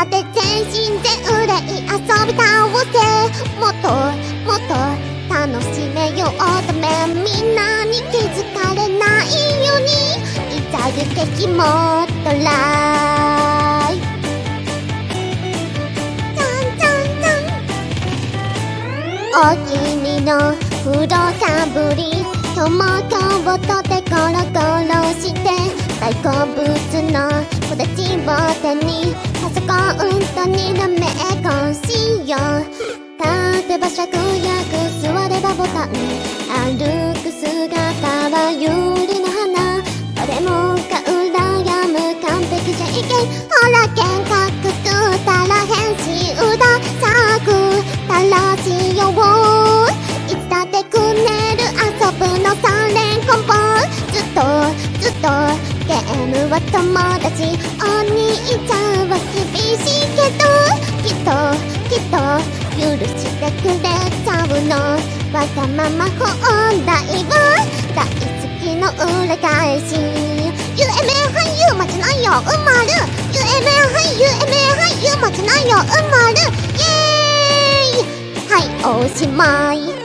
だって全身全霊遊び倒せもっともっと楽しめようとめみんなに気づかれないようにいざ行けきもっとライちゃんちゃんちゃんお気にの風呂かぶり今日も今日とてコロコロして大好物のポテチを手にコンとにらめっこしよう立てば芍薬座ればボタン歩く姿はユリの花誰もが羨む完璧じゃいけんほら幻覚くったら変身裏咲くたらしよういつだってくねる遊ぶの三連コンボずっとずっとゲームは友達。お兄ちゃん。と許してくれちゃうの。わがまま本題は大好きの裏返し有名俳優待ちないよ。生まる。有名俳優有名俳優待ちないよ。生まる。イエーイ。はいおしまい。